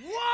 Whoa!